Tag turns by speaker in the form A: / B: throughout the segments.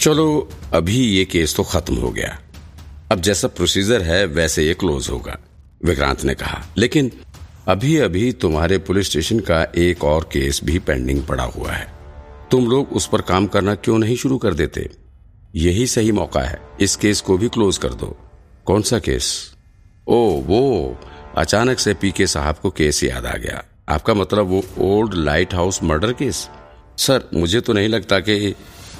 A: चलो, अभी ये केस तो खत्म हो गया। अब जैसा प्रोसीजर है, वैसे ये क्लोज होगा, विक्रांत ने कहा। लेकिन अभी अभी तुम्हारे पुलिस स्टेशन का एक और केस भी पेंडिंग पड़ा हुआ है। तुम लोग उस पर काम करना क्यों नहीं शुरू कर देते? यही सही मौका है। इस केस को भी क्लोज कर दो। कौन सा केस? ओ, वो। अचानक से पीके साहब को केस याद आ गया। आपका मतलब वो old lighthouse murder case? Sir, मुझे तो नहीं लगता कि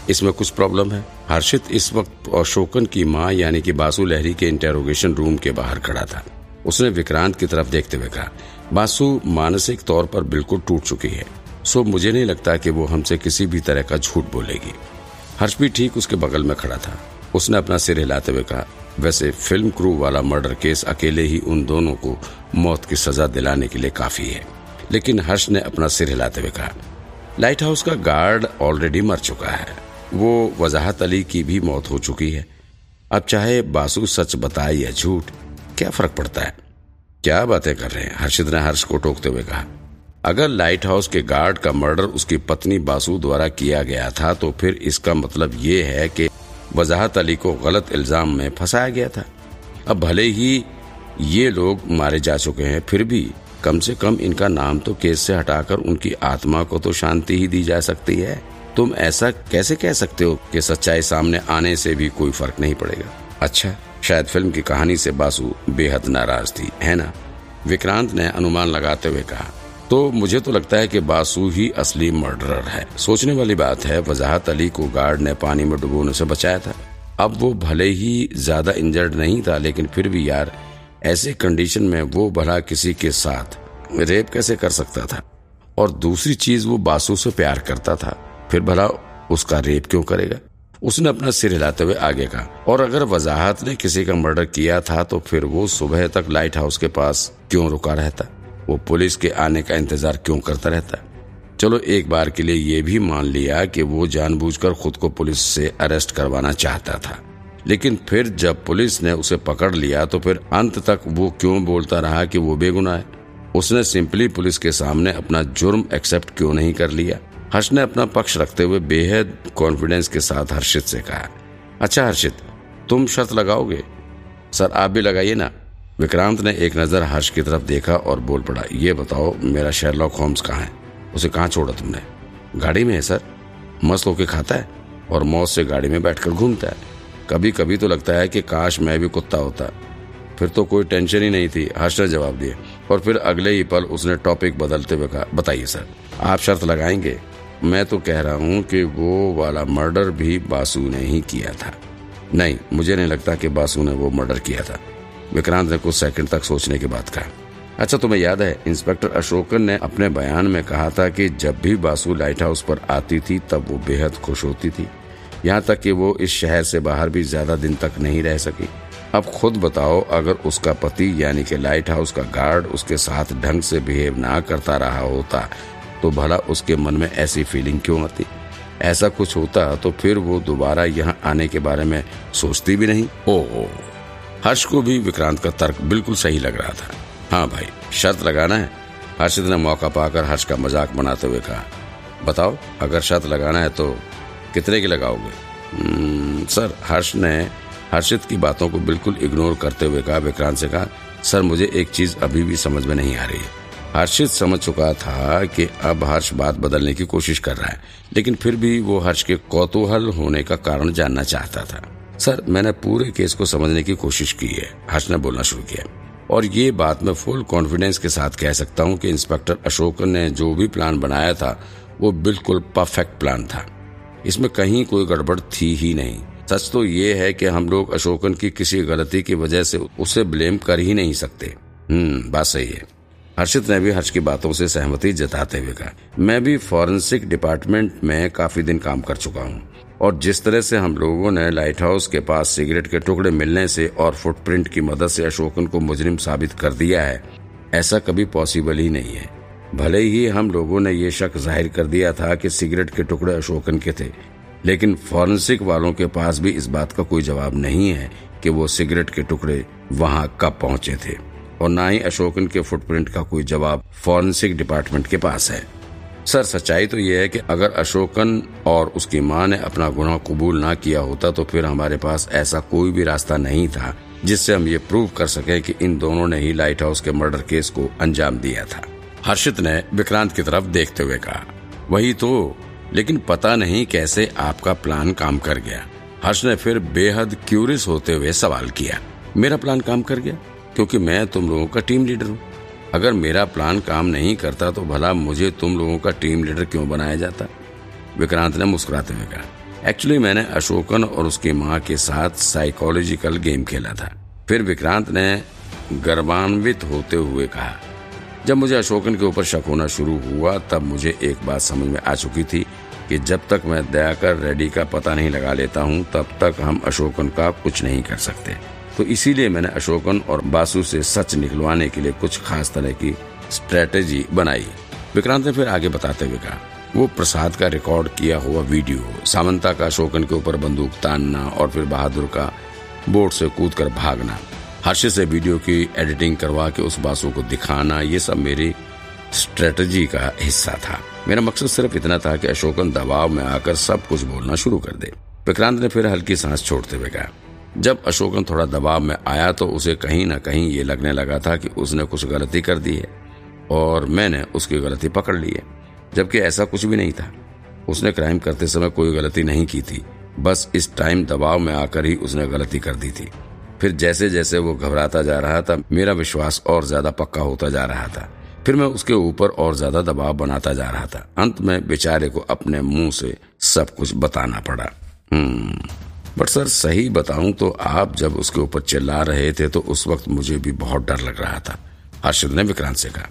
A: इसमें कुछ प्रॉब्लम है। हर्षित इस वक्त अशोकन की माँ, यानी कि बासु लहरी के इंटेरोगेशन रूम के बाहर खड़ा था। उसने विक्रांत की तरफ़ देखते हुए कहा, बासु, मानसिक तौर पर बिल्कुल टूट चुकी है, सो मुझे नहीं लगता कि वो हमसे किसी भी तरह का झूठ बोलेगी। हर्ष भी ठीक उसके बगल में खड़ा था। उसने अपना सिर हिलाते हुए कहा, वैसे फ़िल्म क्रू वाला मर्डर केस अकेले ही उन दोनों को मौत की सजा दिलाने के लिए काफ़ी है। लेकिन हर्ष ने अपना सिर हिलाते हुए कहा लाइट हाउस का गार्ड ऑलरेडी मर चुका है। वो वजाहत अली की भी मौत हो चुकी है। अब चाहे बासु सच बताए या झूठ, क्या फ़र्क पड़ता है? क्या बातें कर रहे हैं? हर्षित ने हर्ष को टोकते हुए कहा, अगर लाइट हाउस के गार्ड का मर्डर उसकी पत्नी बासु द्वारा किया गया था तो फिर इसका मतलब ये है कि वजाहत अली को गलत इल्ज़ाम में फंसाया गया था। अब भले ही ये लोग मारे जा चुके हैं, फिर भी कम से कम इनका नाम तो केस से हटाकर उनकी आत्मा को तो शांति ही दी जा सकती है। तुम ऐसा कैसे कह सकते हो कि सच्चाई सामने आने से भी कोई फ़र्क नहीं पड़ेगा? अच्छा शायद फ़िल्म की कहानी से बासु बेहद नाराज़ थी, है ना? विक्रांत ने अनुमान लगाते हुए कहा तो मुझे तो लगता है कि बासु ही असली मर्डरर है। सोचने वाली बात है, वजाहत अली को गार्ड ने पानी में डुबोने से बचाया था। अब वो भले ही ज़्यादा इंजर्ड नहीं था, लेकिन फिर भी यार, ऐसे कंडीशन में वो भला किसी के साथ रेप कैसे कर सकता था? और दूसरी चीज़, वो बासु से प्यार करता था। फिर भला उसका रेप क्यों करेगा? उसने अपना सिर हिलाते हुए आगे कहा, और अगर वजाहत ने किसी का मर्डर किया था तो फिर वो सुबह तक लाइट हाउस के पास क्यों रुका रहता? वो पुलिस के आने का इंतज़ार क्यों करता रहता? चलो, एक बार के लिए ये भी मान लिया कि वो जानबूझकर खुद को पुलिस से अरेस्ट करवाना चाहता था। लेकिन फिर जब पुलिस ने उसे पकड़ लिया तो फिर अंत तक वो क्यों बोलता रहा कि वो बेगुनाह है? उसने सिंपली पुलिस के सामने अपना जुर्म एक्सेप्ट क्यों नहीं कर लिया? हर्ष ने अपना पक्ष रखते हुए बेहद कॉन्फिडेंस के साथ हर्षित से कहा अच्छा हर्षित, तुम शर्त लगाओगे? सर, आप भी लगाइए ना। विक्रांत ने एक नज़र हर्ष की तरफ़ देखा और बोल पड़ा, ये बताओ, मेरा शेरलॉक होम्स कहाँ है? उसे कहाँ छोड़ा तुमने? गाड़ी में है, सर। मस्त होके खाता है और मौत से गाड़ी में बैठकर घूमता है। कभी कभी तो लगता है कि काश मैं भी कुत्ता होता। फिर तो कोई टेंशन ही नहीं थी। हर्ष ने जवाब दिया। और फिर अगले ही पल उसने टॉपिक बदलते हुए कहा, बताइए, सर, आप शर्त लगाएँगे? मैं तो कह रहा हूँ कि वो वाला मर्डर भी बासु ने ही किया था। नहीं, मुझे नहीं लगता कि बासु ने वो मर्डर किया था। विक्रांत ने कुछ सेकंड तक सोचने के बाद कहा। अच्छा तुम्हें याद है, इंस्पेक्टर अशोकन ने अपने बयान में कहा था कि जब भी बासु लाइट हाउस पर आती थी, तब वो बेहद खुश होती थी। यहाँ तक कि वो इस शहर से बाहर भी ज़्यादा दिन तक नहीं रह सकी। अब खुद बताओ, अगर उसका पति, यानी कि लाइट हाउस का गार्ड, उसके साथ ढंग से बिहेव ना करता रहा होता तो भला उसके मन में ऐसी फीलिंग क्यों आती? ऐसा कुछ होता तो फिर वो दोबारा यहाँ आने के बारे में सोचती भी नहीं। ओ, हर्ष को भी विक्रांत का तर्क बिल्कुल सही लग रहा था। हाँ भाई शर्त लगाना है। हर्षित ने मौका पाकर हर्ष का मज़ाक बनाते हुए कहा बताओ अगर शर्त लगाना है तो कितने की लगाओगे? हम्म, सर हर्ष ने हर्षित की बातों को बिल्कुल इग्नोर करते हुए कहा विक्रांत से कहा सर मुझे एक चीज़ अभी भी समझ में नहीं आ रही है। हर्षित समझ चुका था कि अब हर्ष बात बदलने की कोशिश कर रहा है, लेकिन फिर भी वो हर्ष के कौतूहल होने का कारण जानना चाहता था। सर, मैंने पूरे केस को समझने की कोशिश की है, हर्ष ने बोलना शुरू किया। और ये बात मैं फुल कॉन्फिडेंस के साथ कह सकता हूँ कि इंस्पेक्टर अशोक ने जो भी प्लान बनाया था, वो बिल्कुल परफेक्ट प्लान था। इसमें कहीं कोई गड़बड़ थी ही नहीं। सच तो ये है कि हम लोग अशोकन की किसी गलती की वजह से उसे ब्लेम कर ही नहीं सकते। हम्म बात सही है। हर्षित ने भी हर्ष की बातों से सहमति जताते हुए कहा, मैं भी फॉरेंसिक डिपार्टमेंट में काफ़ी दिन काम कर चुका हूँ और जिस तरह से हम लोगों ने लाइट हाउस के पास सिगरेट के टुकड़े मिलने से और फुटप्रिंट की मदद से अशोकन को मुजरिम साबित कर दिया है, ऐसा कभी पॉसिबल ही नहीं है। भले ही हम लोगों ने ये शक ज़ाहिर कर दिया था कि सिगरेट के टुकड़े अशोकन के थे, लेकिन फॉरेंसिक वालों के पास भी इस बात का कोई जवाब नहीं है कि वो सिगरेट के टुकड़े वहाँ कब पहुँचे थे। और न ही अशोकन के फुटप्रिंट का कोई जवाब फॉरेंसिक डिपार्टमेंट के पास है। सर, सच्चाई तो यह है कि अगर अशोकन और उसकी माँ ने अपना गुनाह कबूल ना किया होता तो फिर हमारे पास ऐसा कोई भी रास्ता नहीं था, जिससे हम ये प्रूव कर सके कि इन दोनों ने ही लाइट हाउस के मर्डर केस को अंजाम दिया था। हर्षित ने विक्रांत की तरफ़ देखते हुए कहा, वही तो लेकिन पता नहीं कैसे आपका प्लान काम कर गया। हर्ष ने फिर बेहद क्यूरियस होते हुए सवाल किया, मेरा प्लान काम कर गया? क्योंकि मैं तुम लोगों का टीम लीडर हूँ। अगर मेरा प्लान काम नहीं करता तो भला मुझे तुम लोगों का टीम लीडर क्यों बनाया जाता? विक्रांत ने मुस्कुराते हुए कहा एक्चुअली मैंने अशोकन और उसकी माँ के साथ साइकोलॉजिकल गेम खेला था। फिर विक्रांत ने गर्वान्वित होते हुए कहा, जब मुझे अशोकन के ऊपर शक होना शुरू हुआ, तब मुझे एक बात समझ में आ चुकी थी कि जब तक मैं दयाकर रेड्डी का पता नहीं लगा लेता हूँ, तब तक हम अशोकन का कुछ नहीं कर सकते। तो इसीलिए मैंने अशोकन और बासु से सच निकलवाने के लिए कुछ खास तरह की स्ट्रेटेजी बनाई। विक्रांत ने फिर आगे बताते हुए कहा, वो प्रसाद का रिकॉर्ड किया हुआ वीडियो, सामंता का अशोकन के ऊपर बंदूक तानना और फिर बहादुर का बोर्ड से कूद कर भागना, हर्ष से वीडियो की एडिटिंग करवा के उस बासु को दिखाना, ये सब मेरी स्ट्रेटजी का हिस्सा था। मेरा मकसद सिर्फ़ इतना था कि अशोकन दबाव में आकर सब कुछ बोलना शुरू कर दे। विक्रांत ने फिर हल्की सांस छोड़ते हुए कहा जब अशोकन थोड़ा दबाव में आया तो उसे कहीं ना कहीं ये लगने लगा था कि उसने कुछ गलती कर दी है और मैंने उसकी गलती पकड़ ली है, जबकि ऐसा कुछ भी नहीं था। उसने क्राइम करते समय कोई गलती नहीं की थी, बस इस टाइम दबाव में आकर ही उसने गलती कर दी थी। फिर जैसे जैसे वो घबराता जा रहा था, मेरा विश्वास और ज़्यादा पक्का होता जा रहा था। फिर मैं उसके ऊपर और ज़्यादा दबाव बनाता जा रहा था। अंत में बेचारे को अपने मुँह से सब कुछ बताना पड़ा। हम्म। बट सर, सही बताऊँ तो आप जब उसके ऊपर चिल्ला रहे थे तो उस वक्त मुझे भी बहुत डर लग रहा था। हर्षद ने विक्रांत से कहा।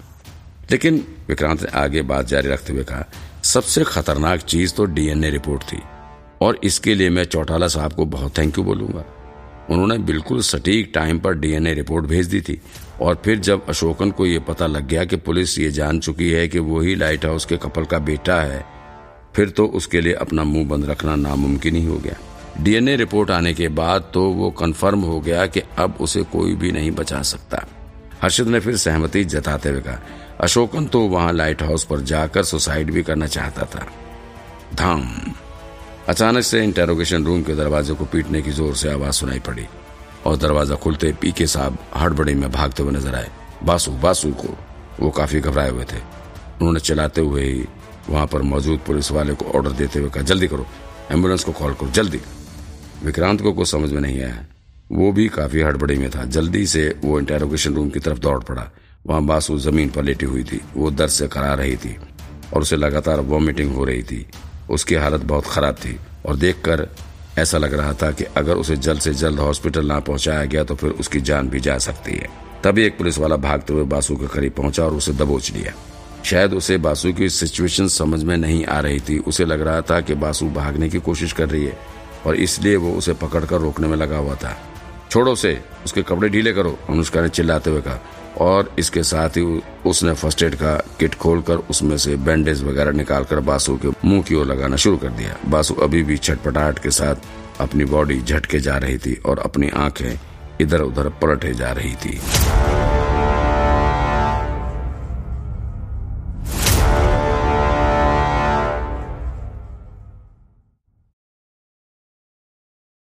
A: लेकिन विक्रांत ने आगे बात जारी रखते हुए कहा, सबसे खतरनाक चीज़ तो डीएनए रिपोर्ट थी और इसके लिए मैं चौटाला साहब को बहुत थैंक यू बोलूँगा। उन्होंने बिल्कुल सटीक टाइम पर डीएनए रिपोर्ट भेज दी थी और फिर जब अशोकन को यह पता लग गया कि पुलिस ये जान चुकी है कि वो ही लाइट हाउस के कपल का बेटा है, फिर तो उसके लिए अपना मुँह बंद रखना नामुमकिन ही हो गया। डीएनए रिपोर्ट आने के बाद तो वो कंफर्म हो गया कि अब उसे कोई भी नहीं बचा सकता। हर्षद ने फिर सहमति जताते हुए कहा, अशोकन तो वहाँ लाइट हाउस पर जाकर सुसाइड भी करना चाहता था। धाम। अचानक से इंटेरोगेशन रूम के दरवाजे को पीटने की ज़ोर से आवाज़ सुनाई पड़ी और दरवाज़ा खुलते पीके साहब हड़बड़ी में भागते हुए नज़र आए। बासु बासु को वो काफ़ी घबराए हुए थे। उन्होंने चलाते हुए ही वहाँ पर मौजूद पुलिस वाले को ऑर्डर देते हुए कहा, जल्दी करो। एंबुलेंस को कॉल करो, जल्दी। विक्रांत को कुछ समझ में नहीं आया। वो भी काफ़ी हड़बड़ी में था। जल्दी से वो इंटेरोगेशन रूम की तरफ़ दौड़ पड़ा। वहाँ बासु ज़मीन पर लेटी हुई थी। वो दर्द से करा रही थी और उसे लगातार वॉमिटिंग हो रही थी। उसकी हालत बहुत खराब थी और देखकर ऐसा लग रहा था कि अगर उसे जल्द से जल्द हॉस्पिटल ना पहुँचाया गया तो फिर उसकी जान भी जा सकती है। तभी एक पुलिस वाला भागते हुए बासु के करीब पहुँचा और उसे दबोच लिया। शायद उसे बासु की सिचुएशन समझ में नहीं आ रही थी। उसे लग रहा था कि बासु भागने की कोशिश कर रही है। और इसलिए वो उसे पकड़कर रोकने में लगा हुआ था। छोड़ो से उसके कपड़े ढीले करो अनुष्का ने चिल्लाते हुए कहा। और इसके साथ ही उसने फ़र्स्ट एड का किट खोलकर उसमें से बैंडेज वगैरह निकालकर बासु के मुँह की ओर लगाना शुरू कर दिया। बासु अभी भी छटपटाहट के साथ अपनी बॉडी झटके जा रही थी और अपनी आँखें इधर उधर पलटे जा रही थी।